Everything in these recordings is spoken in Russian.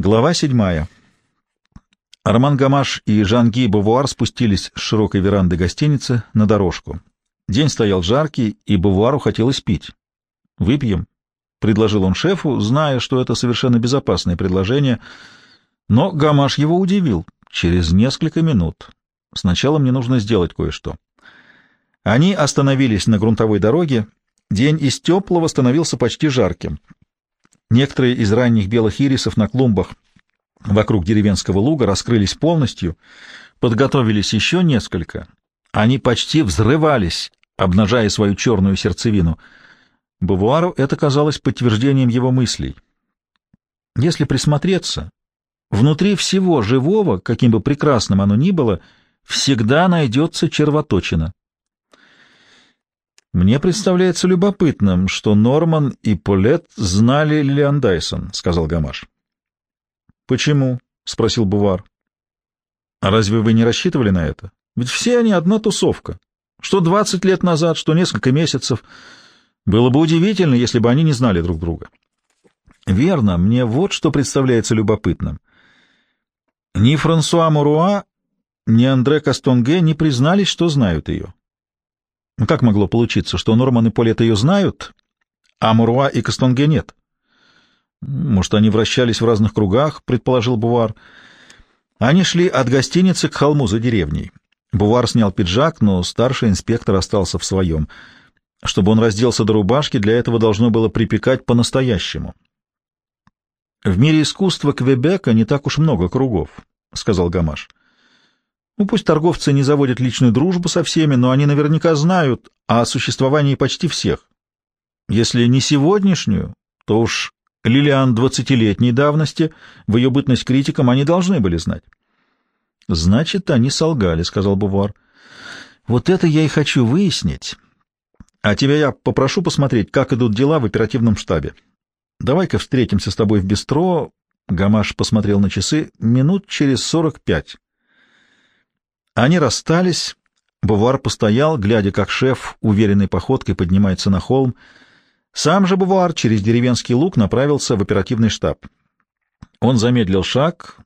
Глава седьмая. Роман Гамаш и Жанги Бавуар спустились с широкой веранды гостиницы на дорожку. День стоял жаркий, и Бавуару хотелось пить. «Выпьем», — предложил он шефу, зная, что это совершенно безопасное предложение. Но Гамаш его удивил. «Через несколько минут. Сначала мне нужно сделать кое-что». Они остановились на грунтовой дороге. День из теплого становился почти жарким. Некоторые из ранних белых ирисов на клумбах вокруг деревенского луга раскрылись полностью, подготовились еще несколько. Они почти взрывались, обнажая свою черную сердцевину. Бавуару это казалось подтверждением его мыслей. Если присмотреться, внутри всего живого, каким бы прекрасным оно ни было, всегда найдется червоточина. «Мне представляется любопытным, что Норман и Полет знали Лилиан Дайсон», — сказал Гамаш. «Почему?» — спросил Бувар. «А разве вы не рассчитывали на это? Ведь все они одна тусовка. Что двадцать лет назад, что несколько месяцев. Было бы удивительно, если бы они не знали друг друга». «Верно, мне вот что представляется любопытным. Ни Франсуа Муруа, ни Андре Кастонге не признались, что знают ее». Ну, как могло получиться, что Норман и Полет ее знают, а Муруа и Кастонге нет? Может, они вращались в разных кругах, предположил Бувар. Они шли от гостиницы к холму за деревней. Бувар снял пиджак, но старший инспектор остался в своем. Чтобы он разделся до рубашки, для этого должно было припекать по-настоящему. «В мире искусства Квебека не так уж много кругов», — сказал Гамаш. Ну, пусть торговцы не заводят личную дружбу со всеми, но они наверняка знают о существовании почти всех. Если не сегодняшнюю, то уж Лилиан двадцатилетней давности, в ее бытность критиком они должны были знать. — Значит, они солгали, — сказал Бувар. — Вот это я и хочу выяснить. А тебя я попрошу посмотреть, как идут дела в оперативном штабе. Давай-ка встретимся с тобой в бистро. Гамаш посмотрел на часы. Минут через сорок пять. Они расстались. Бувар постоял, глядя, как шеф уверенной походкой поднимается на холм. Сам же Бувар через деревенский луг направился в оперативный штаб. Он замедлил шаг,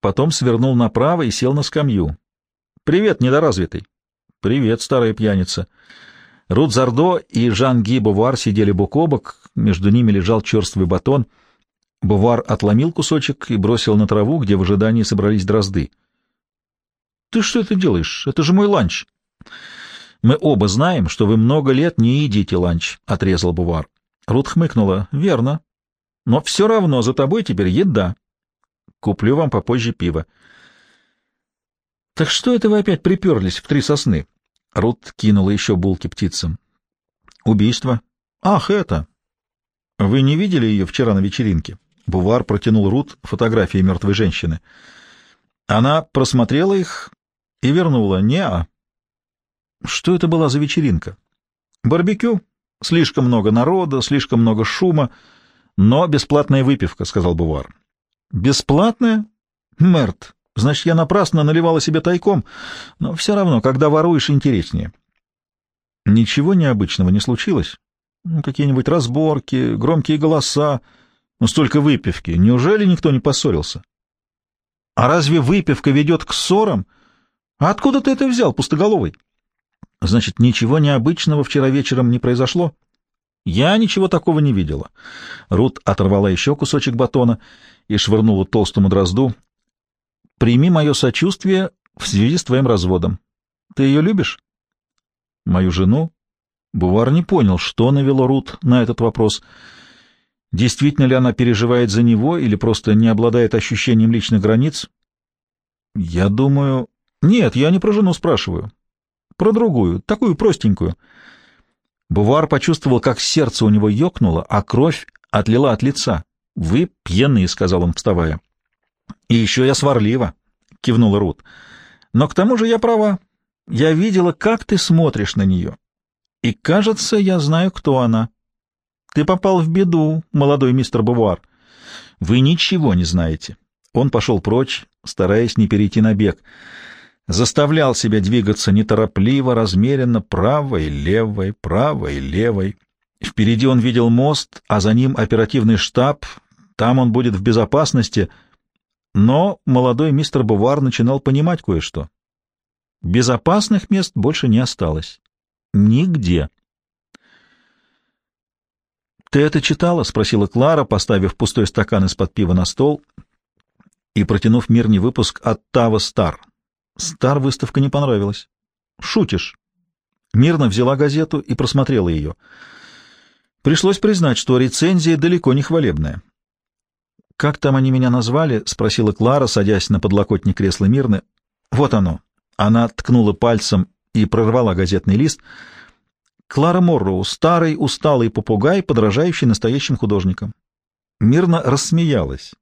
потом свернул направо и сел на скамью. «Привет, недоразвитый!» «Привет, старая пьяница!» Рут Зардо и Жан-Ги Бувар сидели бок о бок, между ними лежал черствый батон. Бувар отломил кусочек и бросил на траву, где в ожидании собрались дрозды. Ты что это делаешь? Это же мой ланч. Мы оба знаем, что вы много лет не едите ланч, — отрезал Бувар. Рут хмыкнула. Верно. Но все равно за тобой теперь еда. Куплю вам попозже пиво. Так что это вы опять приперлись в три сосны? Рут кинула еще булки птицам. Убийство. Ах, это. Вы не видели ее вчера на вечеринке? Бувар протянул Рут фотографии мертвой женщины. Она просмотрела их и вернула. Не-а. Что это была за вечеринка? Барбекю. Слишком много народа, слишком много шума, но бесплатная выпивка, — сказал Бувар. Бесплатная? Мерт. Значит, я напрасно наливала себе тайком, но все равно, когда воруешь, интереснее. Ничего необычного не случилось? Ну, какие-нибудь разборки, громкие голоса, ну, столько выпивки. Неужели никто не поссорился? А разве выпивка ведет к ссорам? — а откуда ты это взял, пустоголовый? Значит, ничего необычного вчера вечером не произошло? Я ничего такого не видела. Рут оторвала еще кусочек батона и швырнула толстому дрозду. Прими мое сочувствие в связи с твоим разводом. Ты ее любишь? Мою жену? Бувар не понял, что навело Рут на этот вопрос. Действительно ли она переживает за него или просто не обладает ощущением личных границ? Я думаю, нет, я не про жену спрашиваю. Про другую, такую простенькую. Бувар почувствовал, как сердце у него ёкнуло, а кровь отлила от лица. «Вы пьяные», — сказал он, вставая. «И еще я сварлива», — кивнула Рут. «Но к тому же я права. Я видела, как ты смотришь на нее. И, кажется, я знаю, кто она. Ты попал в беду, молодой мистер Бувар. Вы ничего не знаете». Он пошел прочь, стараясь не перейти на бег заставлял себя двигаться неторопливо, размеренно, правой, левой, правой, левой. Впереди он видел мост, а за ним оперативный штаб, Там он будет в безопасности, но молодой мистер Бувар начинал понимать кое-что. Безопасных мест больше не осталось. Нигде. «Ты это читала?» — спросила Клара, поставив пустой стакан из-под пива на стол и протянув мирный выпуск от Тава Стар. Стар выставка не понравилась. «Шутишь?» Мирно взяла газету и просмотрела ее. Пришлось признать, что рецензия далеко не хвалебная. «Как там они меня назвали?» — спросила Клара, садясь на подлокотник кресла Мирны. «Вот оно». Она ткнула пальцем и прорвала газетный лист — Клара Морроу, старый усталый попугай, подражающий настоящим художникам. Мирно рассмеялась.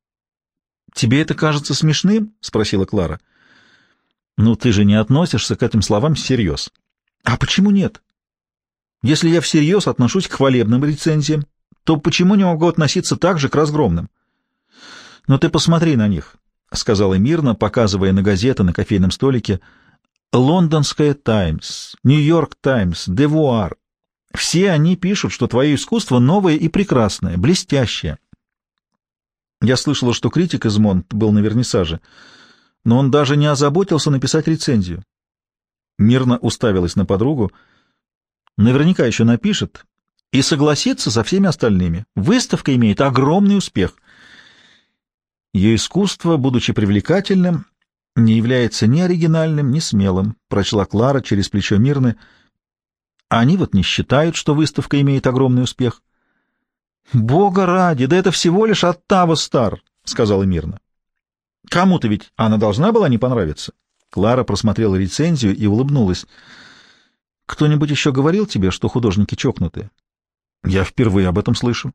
«Тебе это кажется смешным?» — спросила Клара. «Ну, ты же не относишься к этим словам всерьез». «А почему нет? Если я всерьез отношусь к хвалебным рецензиям, то почему не могу относиться так же к разгромным?» «Но ты посмотри на них», — сказала Мирна, показывая на газеты на кофейном столике — Лондонская Таймс, Нью-Йорк Таймс, Девуар. Все они пишут, что твое искусство новое и прекрасное, блестящее. Я слышала, что критик из Монт был на вернисаже, но он даже не озаботился написать рецензию. Мирно уставилась на подругу. Наверняка еще напишет и согласится со всеми остальными. Выставка имеет огромный успех. Ее искусство, будучи привлекательным, не является ни оригинальным, ни смелым, прочла Клара через плечо Мирны. Они вот не считают, что выставка имеет огромный успех. Бога ради, да это всего лишь Оттава Стар, сказала Мирна. Кому-то ведь она должна была не понравиться. Клара просмотрела рецензию и улыбнулась. Кто-нибудь еще говорил тебе, что художники чокнутые? Я впервые об этом слышу.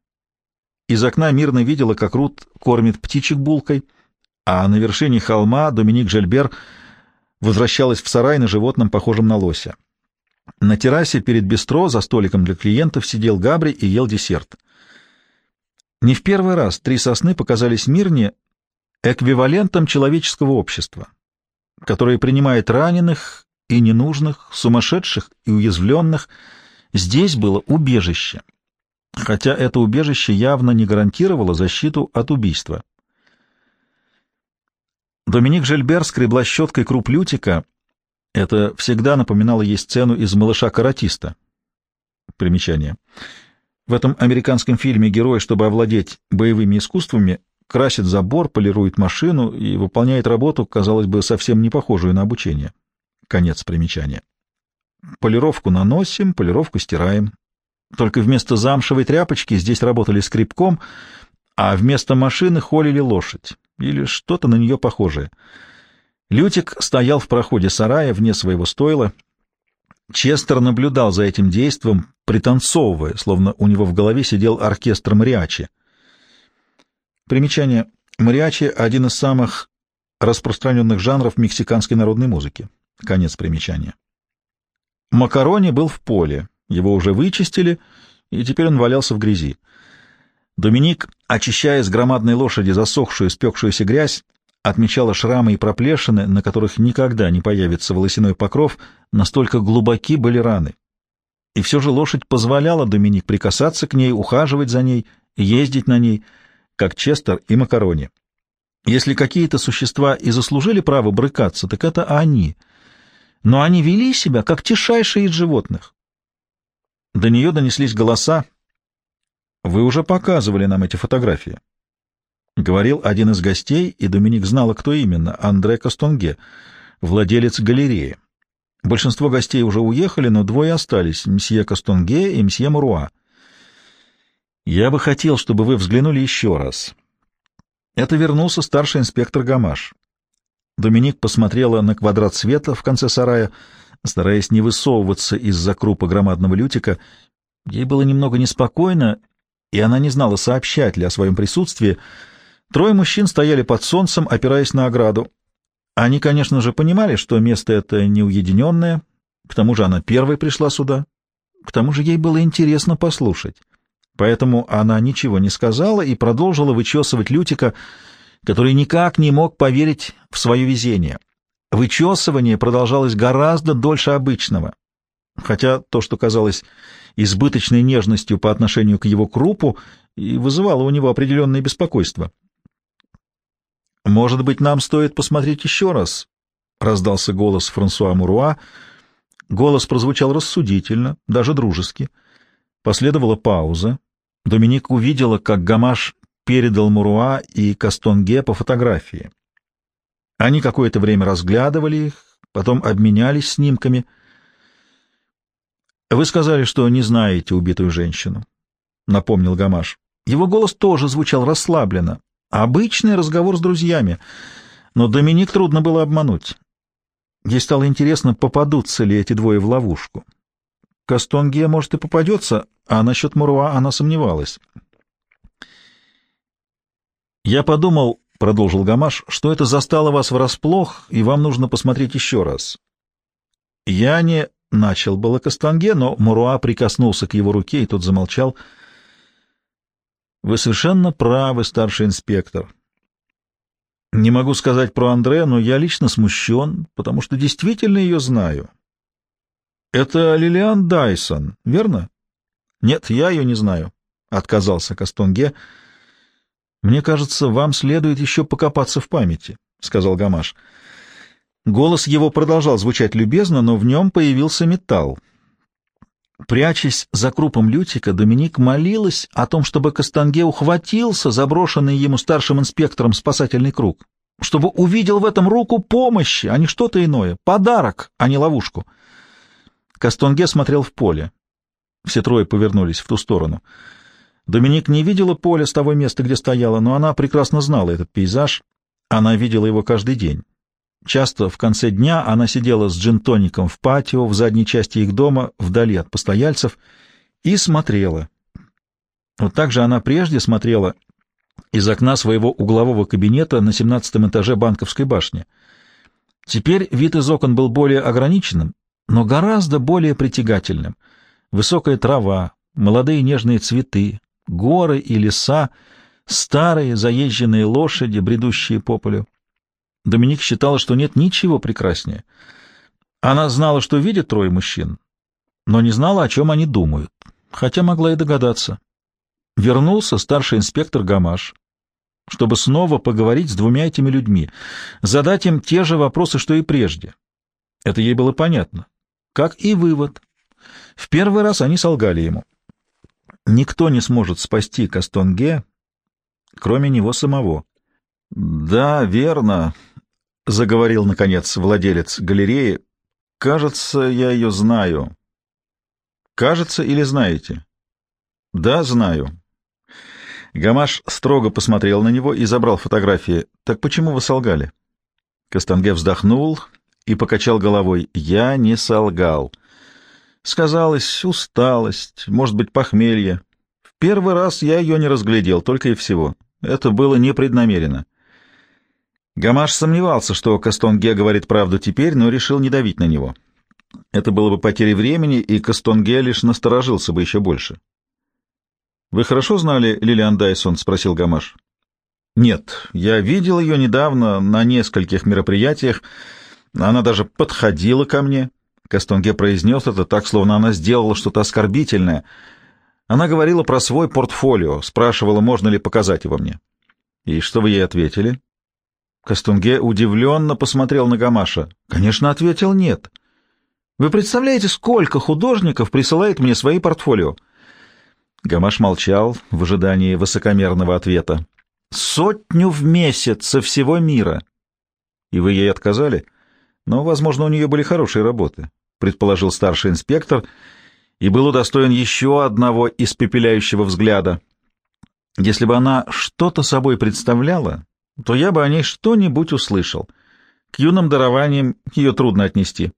Из окна Мирна видела, как Рут кормит птичек булкой — а на вершине холма Доминик Жельбер возвращалась в сарай на животном, похожем на лося. На террасе перед бистро за столиком для клиентов сидел Габри и ел десерт. Не в первый раз три сосны показались Мирне эквивалентом человеческого общества, которое принимает раненых и ненужных, сумасшедших и уязвленных. Здесь было убежище, хотя это убежище явно не гарантировало защиту от убийства. Доминик Жильбер скребла щеткой круп лютика. Это всегда напоминало ей сцену из «Малыша-каратиста». Примечание. В этом американском фильме герой, чтобы овладеть боевыми искусствами, красит забор, полирует машину и выполняет работу, казалось бы, совсем не похожую на обучение. Конец примечания. Полировку наносим, полировку стираем. Только вместо замшевой тряпочки здесь работали скребком, а вместо машины холили лошадь или что-то на нее похожее. Лютик стоял в проходе сарая вне своего стойла. Честер наблюдал за этим действом, пританцовывая, словно у него в голове сидел оркестр мариачи. Примечание. Мариачи — один из самых распространенных жанров мексиканской народной музыки. Конец примечания. Макарони был в поле, его уже вычистили, и теперь он валялся в грязи. Доминик, очищая с громадной лошади засохшую, спекшуюся грязь, отмечала шрамы и проплешины, на которых никогда не появится волосяной покров, настолько глубоки были раны. И все же лошадь позволяла Доминик прикасаться к ней, ухаживать за ней, ездить на ней, как Честер и Макарони. Если какие-то существа и заслужили право брыкаться, так это они. Но они вели себя, как тишайшие из животных. До нее донеслись голоса, вы уже показывали нам эти фотографии. Говорил один из гостей, и Доминик знала, кто именно, Андре Кастонге, владелец галереи. Большинство гостей уже уехали, но двое остались, мсье Кастонге и мсье Муруа. Я бы хотел, чтобы вы взглянули еще раз. Это вернулся старший инспектор Гамаш. Доминик посмотрела на квадрат света в конце сарая, стараясь не высовываться из-за крупа громадного лютика. Ей было немного неспокойно, и она не знала, сообщать ли о своем присутствии. Трое мужчин стояли под солнцем, опираясь на ограду. Они, конечно же, понимали, что место это не уединенное, к тому же она первой пришла сюда, к тому же ей было интересно послушать. Поэтому она ничего не сказала и продолжила вычесывать Лютика, который никак не мог поверить в свое везение. Вычесывание продолжалось гораздо дольше обычного, хотя то, что казалось избыточной нежностью по отношению к его крупу и вызывало у него определенное беспокойство. «Может быть, нам стоит посмотреть еще раз?» — раздался голос Франсуа Муруа. Голос прозвучал рассудительно, даже дружески. Последовала пауза. Доминик увидела, как Гамаш передал Муруа и Кастонге по фотографии. Они какое-то время разглядывали их, потом обменялись снимками. «Вы сказали, что не знаете убитую женщину», — напомнил Гамаш. Его голос тоже звучал расслабленно. Обычный разговор с друзьями, но Доминик трудно было обмануть. Ей стало интересно, попадутся ли эти двое в ловушку. Кастонге, может, и попадется, а насчет Муруа она сомневалась. «Я подумал, — продолжил Гамаш, — что это застало вас врасплох, и вам нужно посмотреть еще раз. Я не начал было Кастанге, но Муруа прикоснулся к его руке, и тот замолчал — вы совершенно правы, старший инспектор. Не могу сказать про Андре, но я лично смущен, потому что действительно ее знаю. Это Лилиан Дайсон, верно? Нет, я ее не знаю, — отказался Кастонге. Мне кажется, вам следует еще покопаться в памяти, — сказал Гамаш. Голос его продолжал звучать любезно, но в нем появился металл. Прячась за крупом Лютика, Доминик молилась о том, чтобы Кастанге ухватился заброшенный ему старшим инспектором спасательный круг, чтобы увидел в этом руку помощи, а не что-то иное, подарок, а не ловушку. Кастанге смотрел в поле. Все трое повернулись в ту сторону. Доминик не видела поля с того места, где стояла, но она прекрасно знала этот пейзаж. Она видела его каждый день. Часто в конце дня она сидела с джинтоником в патио в задней части их дома, вдали от постояльцев, и смотрела. Вот так же она прежде смотрела из окна своего углового кабинета на семнадцатом этаже банковской башни. Теперь вид из окон был более ограниченным, но гораздо более притягательным. Высокая трава, молодые нежные цветы, горы и леса, старые заезженные лошади, бредущие по полю. Доминик считала, что нет ничего прекраснее. Она знала, что видит трое мужчин, но не знала, о чем они думают, хотя могла и догадаться. Вернулся старший инспектор Гамаш, чтобы снова поговорить с двумя этими людьми, задать им те же вопросы, что и прежде. Это ей было понятно. Как и вывод. В первый раз они солгали ему. Никто не сможет спасти Кастонге, кроме него самого. — Да, верно, — заговорил, наконец, владелец галереи. — Кажется, я ее знаю. — Кажется или знаете? — Да, знаю. Гамаш строго посмотрел на него и забрал фотографии. — Так почему вы солгали? Кастанге вздохнул и покачал головой. — Я не солгал. Сказалась усталость, может быть, похмелье. В первый раз я ее не разглядел, только и всего. Это было непреднамеренно. Гамаш сомневался, что Кастонге говорит правду теперь, но решил не давить на него. Это было бы потерей времени, и Кастонге лишь насторожился бы еще больше. «Вы хорошо знали Лилиан Дайсон?» — спросил Гамаш. «Нет, я видел ее недавно на нескольких мероприятиях. Она даже подходила ко мне». Кастонге произнес это так, словно она сделала что-то оскорбительное. Она говорила про свой портфолио, спрашивала, можно ли показать его мне. «И что вы ей ответили?» Кастунге удивленно посмотрел на Гамаша. «Конечно, — ответил, — нет. Вы представляете, сколько художников присылает мне свои портфолио?» Гамаш молчал в ожидании высокомерного ответа. «Сотню в месяц со всего мира!» «И вы ей отказали?» «Но, возможно, у нее были хорошие работы», — предположил старший инспектор, и был удостоен еще одного испепеляющего взгляда. «Если бы она что-то собой представляла, то я бы о ней что-нибудь услышал. К юным дарованиям ее трудно отнести.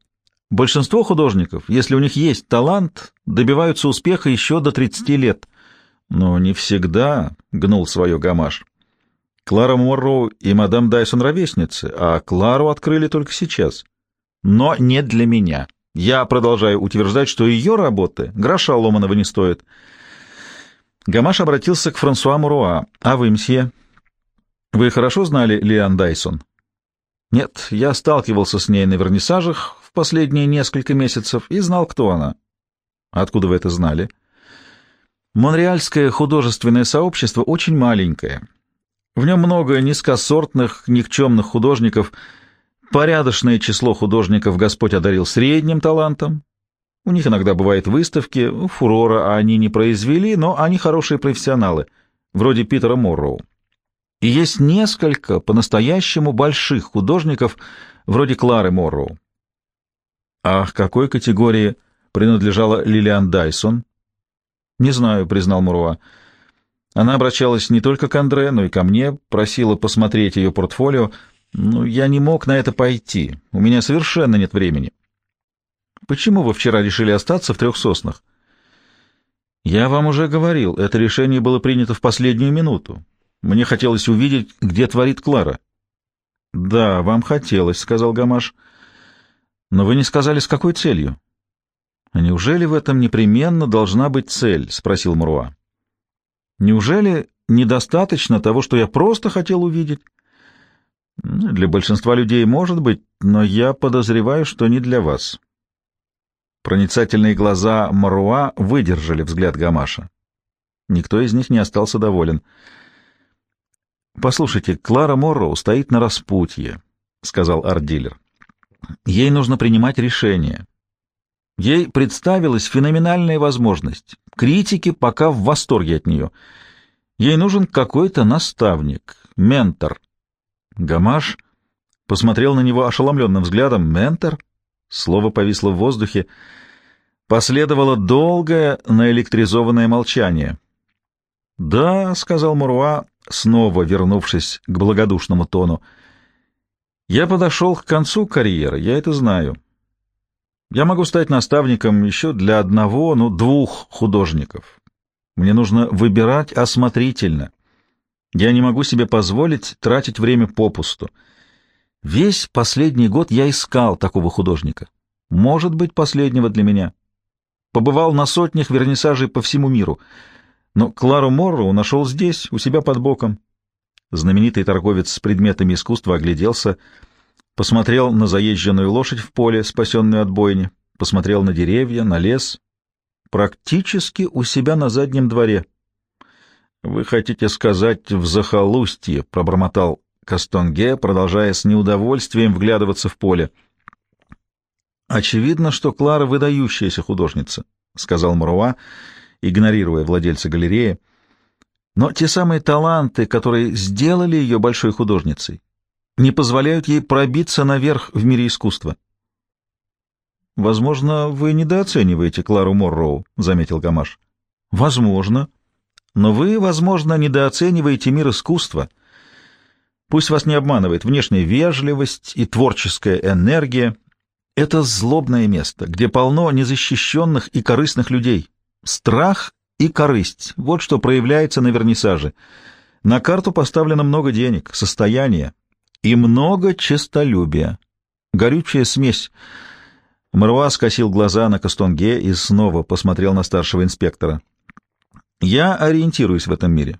Большинство художников, если у них есть талант, добиваются успеха еще до 30 лет. Но не всегда, — гнул свое гамаш. Клара Морроу и мадам Дайсон ровесницы, а Клару открыли только сейчас. Но не для меня. Я продолжаю утверждать, что ее работы гроша ломаного не стоят. Гамаш обратился к Франсуа Муруа. «А вы, мсье?» Вы хорошо знали Лиан Дайсон? Нет, я сталкивался с ней на вернисажах в последние несколько месяцев и знал, кто она. Откуда вы это знали? Монреальское художественное сообщество очень маленькое. В нем много низкосортных, никчемных художников. Порядочное число художников Господь одарил средним талантом. У них иногда бывают выставки, фурора они не произвели, но они хорошие профессионалы, вроде Питера Морроу. И есть несколько по-настоящему больших художников, вроде Клары Морроу. А к какой категории принадлежала Лилиан Дайсон? Не знаю, признал Муруа. Она обращалась не только к Андре, но и ко мне, просила посмотреть ее портфолио. Но я не мог на это пойти. У меня совершенно нет времени. Почему вы вчера решили остаться в трех соснах? Я вам уже говорил, это решение было принято в последнюю минуту. Мне хотелось увидеть, где творит Клара. Да, вам хотелось, сказал Гамаш. Но вы не сказали, с какой целью. А неужели в этом непременно должна быть цель? спросил Муруа. Неужели недостаточно того, что я просто хотел увидеть? Ну, для большинства людей может быть, но я подозреваю, что не для вас. Проницательные глаза Маруа выдержали взгляд Гамаша. Никто из них не остался доволен. «Послушайте, Клара Морроу стоит на распутье», — сказал арт-дилер. «Ей нужно принимать решение. Ей представилась феноменальная возможность. Критики пока в восторге от нее. Ей нужен какой-то наставник, ментор». Гамаш посмотрел на него ошеломленным взглядом. «Ментор?» Слово повисло в воздухе. Последовало долгое наэлектризованное молчание. «Да», — сказал Муруа, снова вернувшись к благодушному тону, — «я подошел к концу карьеры, я это знаю. Я могу стать наставником еще для одного, ну, двух художников. Мне нужно выбирать осмотрительно. Я не могу себе позволить тратить время попусту. Весь последний год я искал такого художника. Может быть, последнего для меня. Побывал на сотнях вернисажей по всему миру. Но Клару Морроу нашел здесь, у себя под боком. Знаменитый торговец с предметами искусства огляделся, посмотрел на заезженную лошадь в поле, спасенную от бойни, посмотрел на деревья, на лес. Практически у себя на заднем дворе. — Вы хотите сказать «в захолустье», — пробормотал Кастонге, продолжая с неудовольствием вглядываться в поле. «Очевидно, что Клара выдающаяся художница», — сказал Маруа, игнорируя владельца галереи. «Но те самые таланты, которые сделали ее большой художницей, не позволяют ей пробиться наверх в мире искусства». «Возможно, вы недооцениваете Клару Морроу», — заметил Гамаш. «Возможно. Но вы, возможно, недооцениваете мир искусства». Пусть вас не обманывает внешняя вежливость и творческая энергия. Это злобное место, где полно незащищенных и корыстных людей. Страх и корысть — вот что проявляется на вернисаже. На карту поставлено много денег, состояния и много честолюбия. Горючая смесь. Марва скосил глаза на Кастонге и снова посмотрел на старшего инспектора. «Я ориентируюсь в этом мире.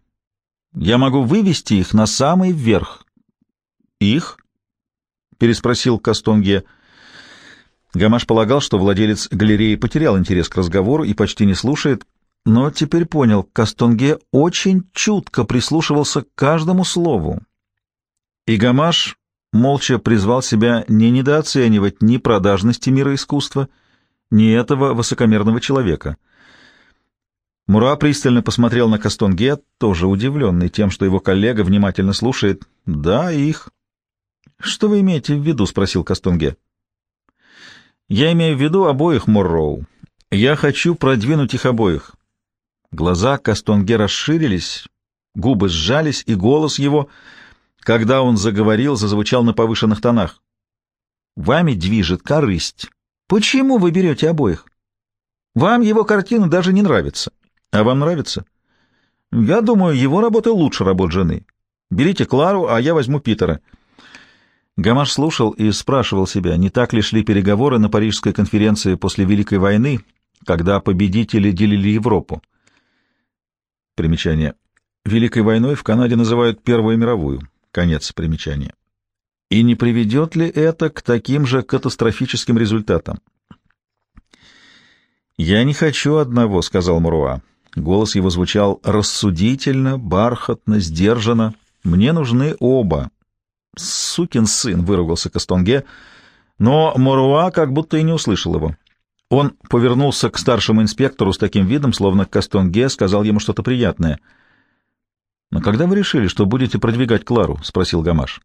Я могу вывести их на самый верх. Их? переспросил Кастонге. Гамаш полагал, что владелец галереи потерял интерес к разговору и почти не слушает, но теперь понял, Кастонге очень чутко прислушивался к каждому слову. И Гамаш молча призвал себя не недооценивать ни продажности мира искусства, ни этого высокомерного человека — Мура пристально посмотрел на Кастонге, тоже удивленный тем, что его коллега внимательно слушает. «Да, их». «Что вы имеете в виду?» — спросил Кастонге. «Я имею в виду обоих Морроу. Я хочу продвинуть их обоих». Глаза Кастонге расширились, губы сжались, и голос его, когда он заговорил, зазвучал на повышенных тонах. «Вами движет корысть. Почему вы берете обоих? Вам его картина даже не нравится». А вам нравится? Я думаю, его работа лучше работ жены. Берите Клару, а я возьму Питера. Гамаш слушал и спрашивал себя, не так ли шли переговоры на Парижской конференции после Великой войны, когда победители делили Европу. Примечание. Великой войной в Канаде называют Первую мировую. Конец примечания. И не приведет ли это к таким же катастрофическим результатам? «Я не хочу одного», — сказал Муруа. Голос его звучал рассудительно, бархатно, сдержанно. «Мне нужны оба». «Сукин сын!» — выругался Кастонге, но Моруа как будто и не услышал его. Он повернулся к старшему инспектору с таким видом, словно Кастонге сказал ему что-то приятное. «Но когда вы решили, что будете продвигать Клару?» — спросил Гамаш.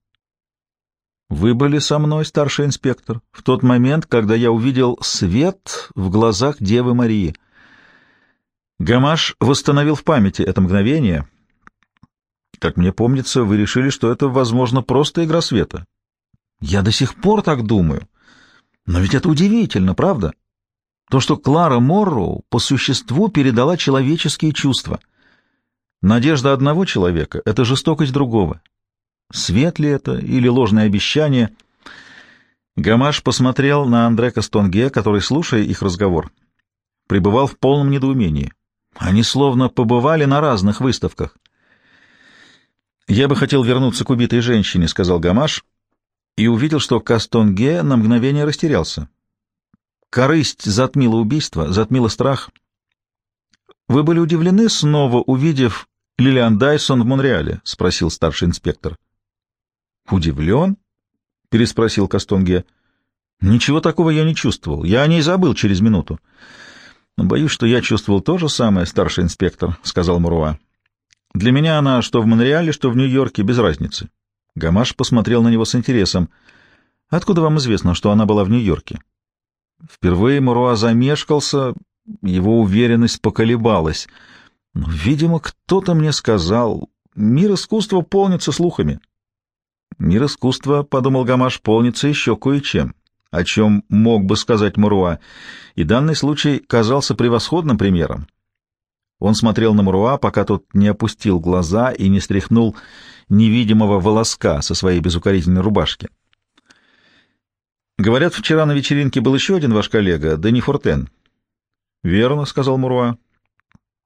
«Вы были со мной, старший инспектор, в тот момент, когда я увидел свет в глазах Девы Марии». Гамаш восстановил в памяти это мгновение. Как мне помнится, вы решили, что это, возможно, просто игра света. Я до сих пор так думаю. Но ведь это удивительно, правда? То, что Клара Морроу по существу передала человеческие чувства. Надежда одного человека — это жестокость другого. Свет ли это или ложное обещание? Гамаш посмотрел на Андре Кастонге, который, слушая их разговор, пребывал в полном недоумении. Они словно побывали на разных выставках. «Я бы хотел вернуться к убитой женщине», — сказал Гамаш, и увидел, что Кастонге на мгновение растерялся. Корысть затмила убийство, затмила страх. «Вы были удивлены, снова увидев Лилиан Дайсон в Монреале?» — спросил старший инспектор. «Удивлен?» — переспросил Кастонге. «Ничего такого я не чувствовал. Я о ней забыл через минуту». «Боюсь, что я чувствовал то же самое, старший инспектор», — сказал Муруа. «Для меня она что в Монреале, что в Нью-Йорке, без разницы». Гамаш посмотрел на него с интересом. «Откуда вам известно, что она была в Нью-Йорке?» Впервые Муруа замешкался, его уверенность поколебалась. Но, видимо, кто-то мне сказал, мир искусства полнится слухами. Мир искусства, — подумал Гамаш, — полнится еще кое-чем, о чем мог бы сказать Муруа, и данный случай казался превосходным примером. Он смотрел на Муруа, пока тот не опустил глаза и не стряхнул невидимого волоска со своей безукоризненной рубашки. Говорят, вчера на вечеринке был еще один ваш коллега, Дени Фортен. — Верно, — сказал Муруа.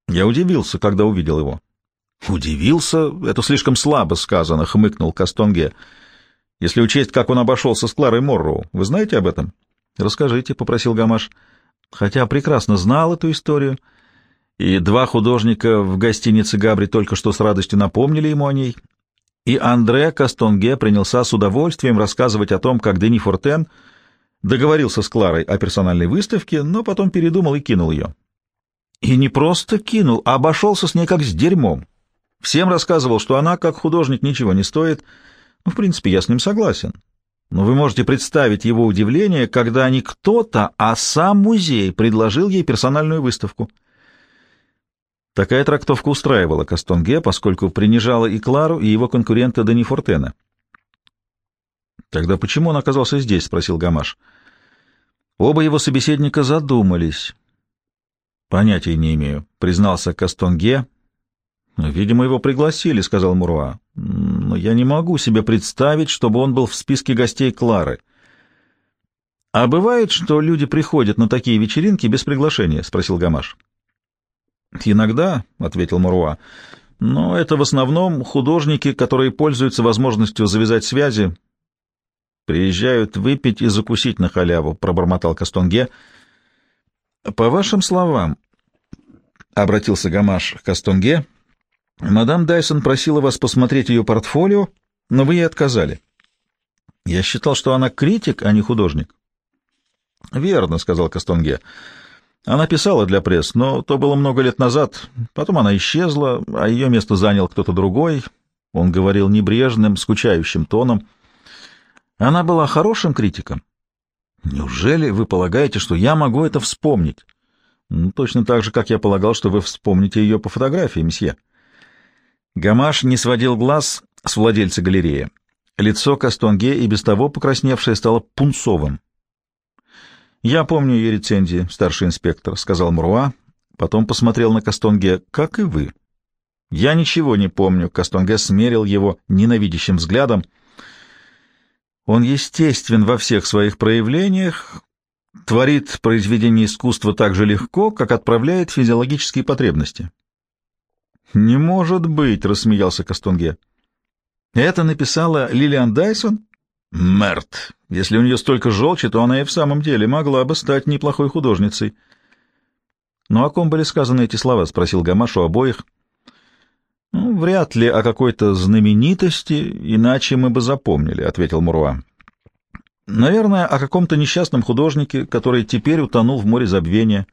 Я удивился, когда увидел его. — Удивился? Это слишком слабо сказано, — хмыкнул Кастонге. — Если учесть, как он обошелся с Кларой Морроу. Вы знаете об этом? — Расскажите, — попросил Гамаш. Хотя прекрасно знал эту историю, и два художника в гостинице Габри только что с радостью напомнили ему о ней, и Андре Кастонге принялся с удовольствием рассказывать о том, как Дени Фортен договорился с Кларой о персональной выставке, но потом передумал и кинул ее. И не просто кинул, а обошелся с ней как с дерьмом. Всем рассказывал, что она, как художник, ничего не стоит. Ну, в принципе, я с ним согласен. Но вы можете представить его удивление, когда не кто-то, а сам музей предложил ей персональную выставку. Такая трактовка устраивала Кастонге, поскольку принижала и Клару, и его конкурента Дани Фортена. «Тогда почему он оказался здесь?» — спросил Гамаш. Оба его собеседника задумались. «Понятия не имею», — признался Кастонге. «Видимо, его пригласили», — сказал Муруа. «Но я не могу себе представить, чтобы он был в списке гостей Клары». «А бывает, что люди приходят на такие вечеринки без приглашения?» — спросил Гамаш. «Иногда», — ответил Маруа, — «но это в основном художники, которые пользуются возможностью завязать связи. Приезжают выпить и закусить на халяву», — пробормотал Кастонге. «По вашим словам», — обратился Гамаш к Кастонге, — «мадам Дайсон просила вас посмотреть ее портфолио, но вы ей отказали. Я считал, что она критик, а не художник». «Верно», — сказал Кастонге. Она писала для пресс, но то было много лет назад. Потом она исчезла, а ее место занял кто-то другой. Он говорил небрежным, скучающим тоном. Она была хорошим критиком. Неужели вы полагаете, что я могу это вспомнить? Ну, точно так же, как я полагал, что вы вспомните ее по фотографии, месье. Гамаш не сводил глаз с владельца галереи. Лицо Кастонге и без того покрасневшее стало пунцовым. «Я помню ее рецензии, старший инспектор», — сказал Мруа. Потом посмотрел на Кастонге, как и вы. «Я ничего не помню», — Кастонге смерил его ненавидящим взглядом. «Он естествен во всех своих проявлениях, творит произведение искусства так же легко, как отправляет физиологические потребности». «Не может быть», — рассмеялся Кастонге. «Это написала Лилиан Дайсон?» Мерт. Если у нее столько желчи, то она и в самом деле могла бы стать неплохой художницей. «Ну, о ком были сказаны эти слова?» — спросил Гамаш у обоих. «Ну, вряд ли о какой-то знаменитости, иначе мы бы запомнили», — ответил Муруа. «Наверное, о каком-то несчастном художнике, который теперь утонул в море забвения».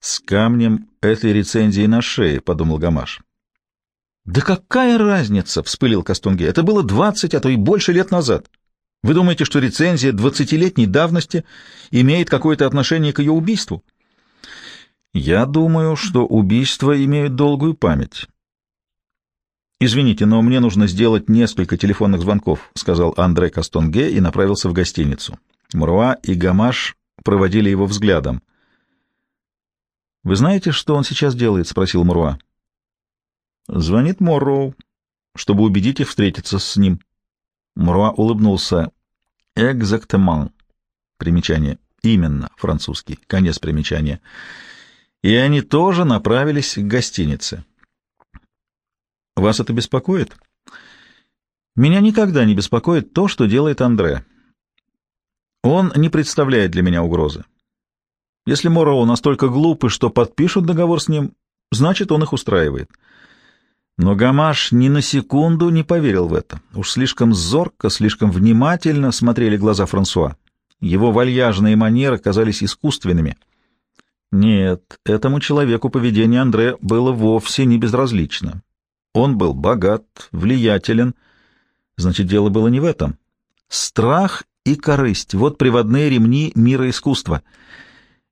«С камнем этой рецензии на шее», — подумал Гамаш. «Да какая разница?» — вспылил Кастунге. «Это было двадцать, а то и больше лет назад. Вы думаете, что рецензия двадцатилетней давности имеет какое-то отношение к ее убийству?» «Я думаю, что убийства имеют долгую память». «Извините, но мне нужно сделать несколько телефонных звонков», — сказал Андре Кастонге и направился в гостиницу. Мруа и Гамаш проводили его взглядом. «Вы знаете, что он сейчас делает?» — спросил Мруа. Звонит Морроу, чтобы убедить их встретиться с ним. Мруа улыбнулся. «Экзактеман». Примечание. Именно, французский. Конец примечания. И они тоже направились к гостинице. «Вас это беспокоит?» «Меня никогда не беспокоит то, что делает Андре. Он не представляет для меня угрозы. Если Морроу настолько глупый, что подпишут договор с ним, значит, он их устраивает». Но Гамаш ни на секунду не поверил в это. Уж слишком зорко, слишком внимательно смотрели глаза Франсуа. Его вальяжные манеры казались искусственными. Нет, этому человеку поведение Андре было вовсе не безразлично. Он был богат, влиятелен. Значит, дело было не в этом. Страх и корысть — вот приводные ремни мира искусства.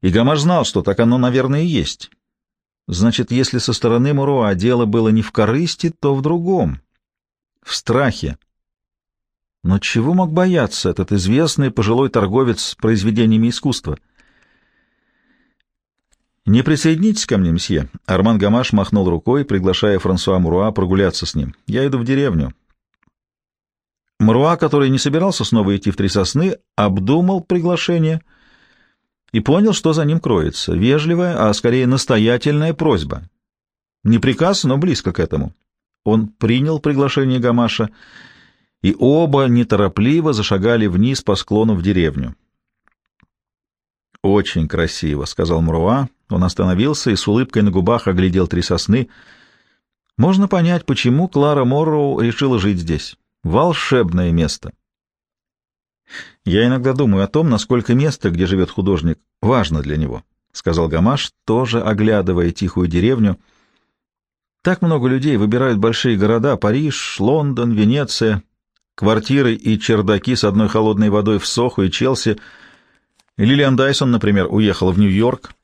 И Гамаш знал, что так оно, наверное, и есть. Значит, если со стороны Муруа дело было не в корысти, то в другом, в страхе. Но чего мог бояться этот известный пожилой торговец произведениями искусства? «Не присоединитесь ко мне, мсье?» Арман Гамаш махнул рукой, приглашая Франсуа Муруа прогуляться с ним. «Я иду в деревню». Муруа, который не собирался снова идти в Три Сосны, обдумал приглашение — и понял, что за ним кроется. Вежливая, а скорее настоятельная просьба. Не приказ, но близко к этому. Он принял приглашение Гамаша, и оба неторопливо зашагали вниз по склону в деревню. «Очень красиво», — сказал Мруа. Он остановился и с улыбкой на губах оглядел три сосны. «Можно понять, почему Клара Морроу решила жить здесь. Волшебное место». Я иногда думаю о том, насколько место, где живет художник, важно для него, — сказал Гамаш, тоже оглядывая тихую деревню. Так много людей выбирают большие города — Париж, Лондон, Венеция, квартиры и чердаки с одной холодной водой в Соху и Челси. Лилиан Дайсон, например, уехала в Нью-Йорк,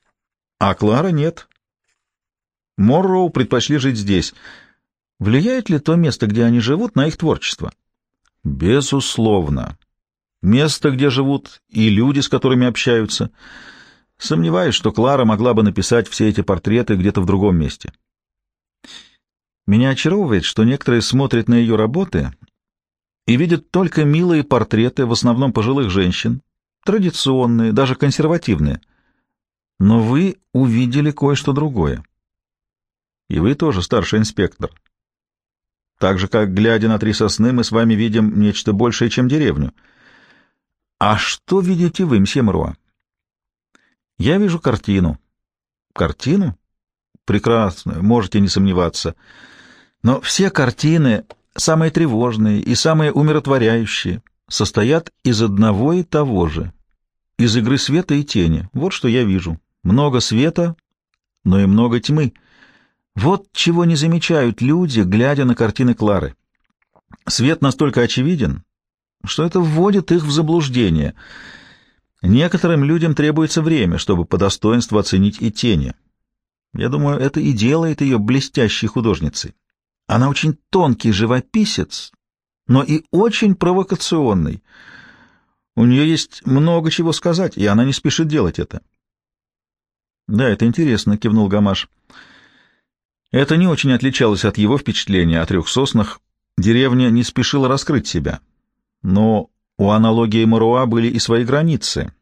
а Клара нет. Морроу предпочли жить здесь. Влияет ли то место, где они живут, на их творчество? Безусловно место, где живут, и люди, с которыми общаются. Сомневаюсь, что Клара могла бы написать все эти портреты где-то в другом месте. Меня очаровывает, что некоторые смотрят на ее работы и видят только милые портреты, в основном пожилых женщин, традиционные, даже консервативные. Но вы увидели кое-что другое. И вы тоже старший инспектор. Так же, как, глядя на три сосны, мы с вами видим нечто большее, чем деревню — а что видите вы, мсье Маруа? Я вижу картину. Картину? Прекрасно, можете не сомневаться. Но все картины, самые тревожные и самые умиротворяющие, состоят из одного и того же, из игры света и тени. Вот что я вижу. Много света, но и много тьмы. Вот чего не замечают люди, глядя на картины Клары. Свет настолько очевиден, что это вводит их в заблуждение. Некоторым людям требуется время, чтобы по достоинству оценить и тени. Я думаю, это и делает ее блестящей художницей. Она очень тонкий живописец, но и очень провокационный. У нее есть много чего сказать, и она не спешит делать это. «Да, это интересно», — кивнул Гамаш. Это не очень отличалось от его впечатления о трех соснах. Деревня не спешила раскрыть себя. Но у аналогии Маруа были и свои границы.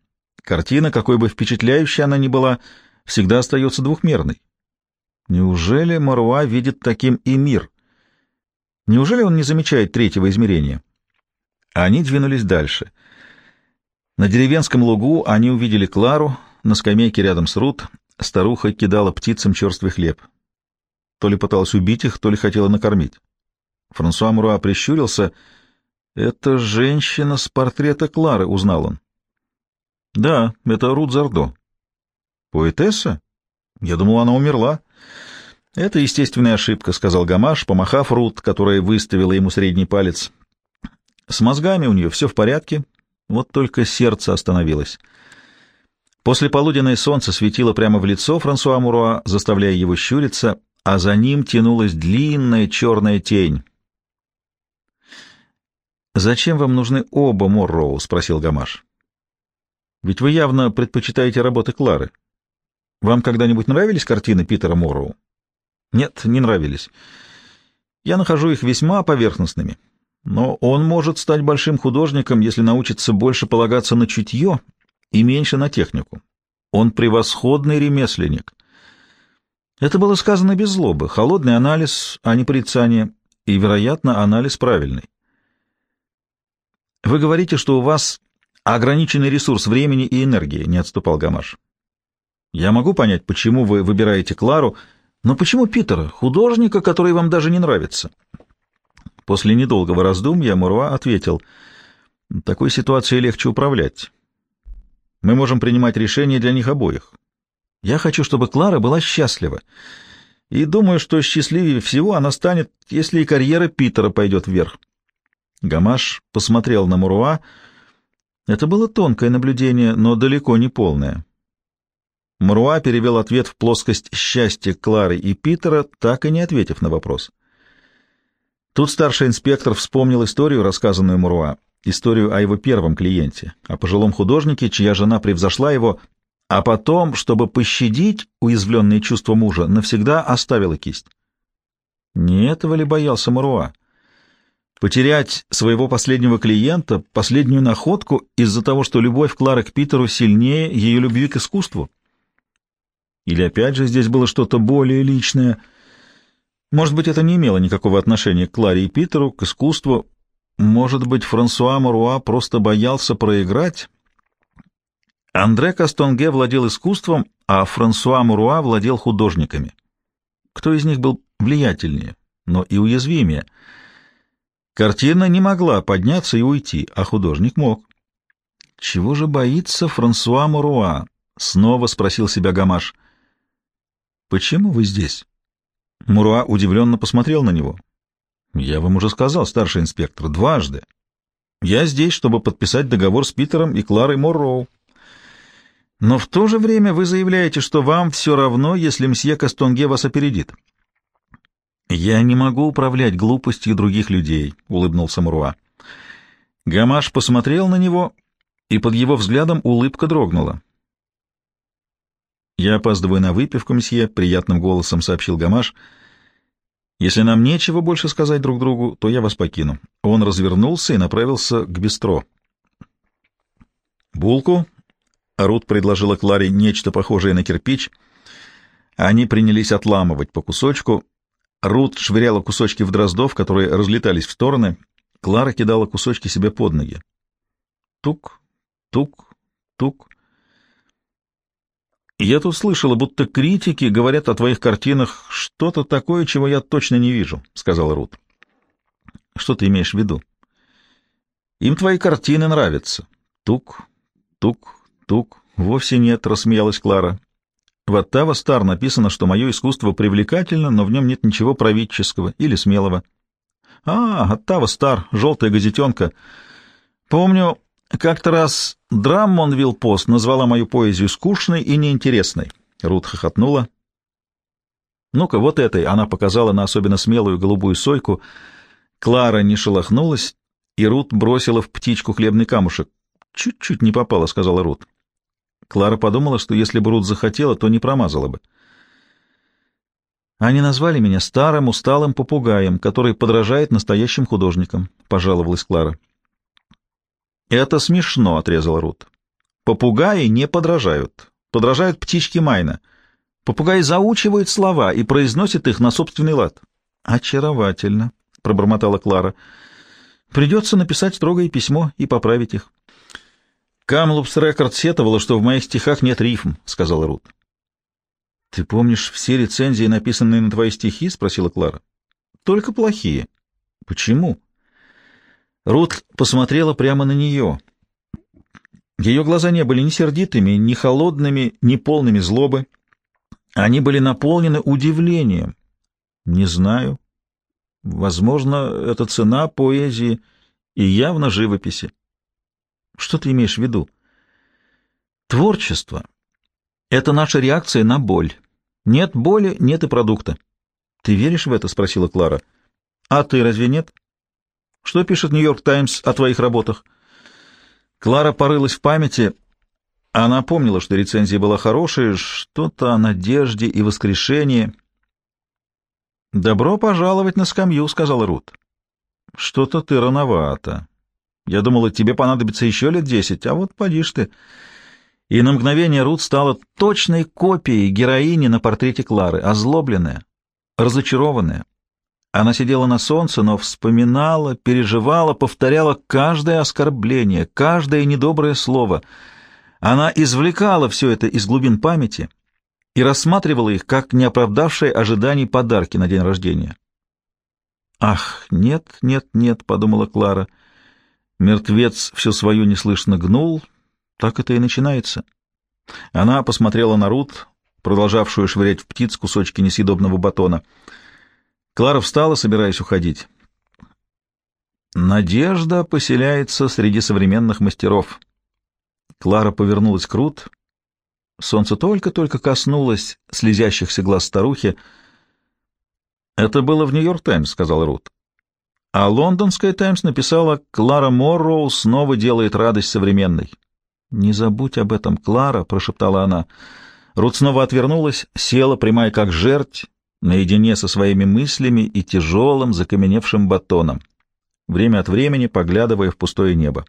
Картина, какой бы впечатляющей она ни была, всегда остается двухмерной. Неужели Маруа видит таким и мир? Неужели он не замечает третьего измерения? Они двинулись дальше. На деревенском лугу они увидели Клару на скамейке рядом с Рут. старуха кидала птицам черствый хлеб. То ли пыталась убить их, то ли хотела накормить. Франсуа Муруа прищурился. «Это женщина с портрета Клары», — узнал он. «Да, это Рут Зардо». «Поэтесса? Я думал, она умерла». «Это естественная ошибка», — сказал Гамаш, помахав Рут, которая выставила ему средний палец. «С мозгами у нее все в порядке, вот только сердце остановилось». После полуденное солнце светило прямо в лицо Франсуа Муруа, заставляя его щуриться, а за ним тянулась длинная черная тень. «Зачем вам нужны оба Морроу?» — спросил Гамаш. «Ведь вы явно предпочитаете работы Клары. Вам когда-нибудь нравились картины Питера Морроу?» «Нет, не нравились. Я нахожу их весьма поверхностными. Но он может стать большим художником, если научится больше полагаться на чутье и меньше на технику. Он превосходный ремесленник. Это было сказано без злобы, холодный анализ, а не порицание, и, вероятно, анализ правильный. Вы говорите, что у вас ограниченный ресурс времени и энергии, не отступал Гамаш. Я могу понять, почему вы выбираете Клару, но почему Питера, художника, который вам даже не нравится? После недолгого раздумья Муруа ответил, такой ситуацией легче управлять. Мы можем принимать решения для них обоих. Я хочу, чтобы Клара была счастлива. И думаю, что счастливее всего она станет, если и карьера Питера пойдет вверх. Гамаш посмотрел на Муруа. Это было тонкое наблюдение, но далеко не полное. Муруа перевел ответ в плоскость счастья Клары и Питера, так и не ответив на вопрос. Тут старший инспектор вспомнил историю, рассказанную Муруа историю о его первом клиенте, о пожилом художнике, чья жена превзошла его, а потом, чтобы пощадить уязвленные чувства мужа, навсегда оставила кисть. Не этого ли боялся Маруа? Потерять своего последнего клиента, последнюю находку из-за того, что любовь Клары к Питеру сильнее ее любви к искусству? Или опять же здесь было что-то более личное? Может быть, это не имело никакого отношения к Кларе и Питеру, к искусству, может быть, Франсуа Маруа просто боялся проиграть? Андре Кастонге владел искусством, а Франсуа Маруа владел художниками. Кто из них был влиятельнее, но и уязвимее? Картина не могла подняться и уйти, а художник мог. «Чего же боится Франсуа Маруа?» — снова спросил себя Гамаш. «Почему вы здесь?» Муруа удивленно посмотрел на него. Я вам уже сказал, старший инспектор, дважды. Я здесь, чтобы подписать договор с Питером и Кларой Морроу. Но в то же время вы заявляете, что вам все равно, если мсье Кастонге вас опередит. Я не могу управлять глупостью других людей, улыбнулся Муруа. Гамаш посмотрел на него, и под его взглядом улыбка дрогнула. «Я опаздываю на выпивку, мсье», — приятным голосом сообщил Гамаш. Если нам нечего больше сказать друг другу, то я вас покину. Он развернулся и направился к бистро. Булку. Рут предложила Кларе нечто похожее на кирпич. Они принялись отламывать по кусочку. Рут швыряла кусочки в дроздов, которые разлетались в стороны. Клара кидала кусочки себе под ноги. Тук, тук, тук. Я тут слышала, будто критики говорят о твоих картинах что-то такое, чего я точно не вижу, — сказала Рут. Что ты имеешь в виду? Им твои картины нравятся. Тук, тук, тук. Вовсе нет, — рассмеялась Клара. В Оттава Стар написано, что мое искусство привлекательно, но в нем нет ничего правительского или смелого. А, Оттава Стар, желтая газетенка. Помню, как-то раз Драммонвилл Пост назвала мою поэзию скучной и неинтересной. Рут хохотнула. Ну-ка, вот этой она показала на особенно смелую голубую сойку. Клара не шелохнулась, и Рут бросила в птичку хлебный камушек. «Чуть-чуть не попала», — сказала Рут. Клара подумала, что если бы Рут захотела, то не промазала бы. «Они назвали меня старым, усталым попугаем, который подражает настоящим художникам», — пожаловалась Клара. «Это смешно», — отрезал Рут. «Попугаи не подражают. Подражают птички Майна. Попугай заучивает слова и произносит их на собственный лад». «Очаровательно», — пробормотала Клара. «Придется написать строгое письмо и поправить их». «Камлупс Рекорд сетовала, что в моих стихах нет рифм», — сказал Рут. «Ты помнишь все рецензии, написанные на твои стихи?» — спросила Клара. «Только плохие». «Почему?» Рут посмотрела прямо на нее. Ее глаза не были ни сердитыми, ни холодными, ни полными злобы. Они были наполнены удивлением. «Не знаю. Возможно, это цена поэзии и явно живописи». «Что ты имеешь в виду?» «Творчество — это наша реакция на боль». Нет боли, нет и продукта. Ты веришь в это? спросила Клара. А ты разве нет? Что пишет Нью-Йорк Таймс о твоих работах? Клара порылась в памяти. Она помнила, что рецензия была хорошая, что-то о надежде и воскрешении. «Добро пожаловать на скамью», — сказала Рут. «Что-то ты рановато. Я думала, тебе понадобится еще лет десять, а вот поди ты» и на мгновение Рут стала точной копией героини на портрете Клары, озлобленная, разочарованная. Она сидела на солнце, но вспоминала, переживала, повторяла каждое оскорбление, каждое недоброе слово. Она извлекала все это из глубин памяти и рассматривала их как неоправдавшие ожиданий подарки на день рождения. «Ах, нет, нет, нет», — подумала Клара. Мертвец все свое неслышно гнул, так это и начинается. Она посмотрела на Рут, продолжавшую швырять в птиц кусочки несъедобного батона. Клара встала, собираясь уходить. Надежда поселяется среди современных мастеров. Клара повернулась к Рут. Солнце только-только коснулось слезящихся глаз старухи. «Это было в «Нью-Йорк Таймс», — сказал Рут. А лондонская «Таймс» написала «Клара Морроу снова делает радость современной». «Не забудь об этом, Клара», — прошептала она. Рут снова отвернулась, села, прямая как жерть, наедине со своими мыслями и тяжелым, закаменевшим батоном, время от времени поглядывая в пустое небо.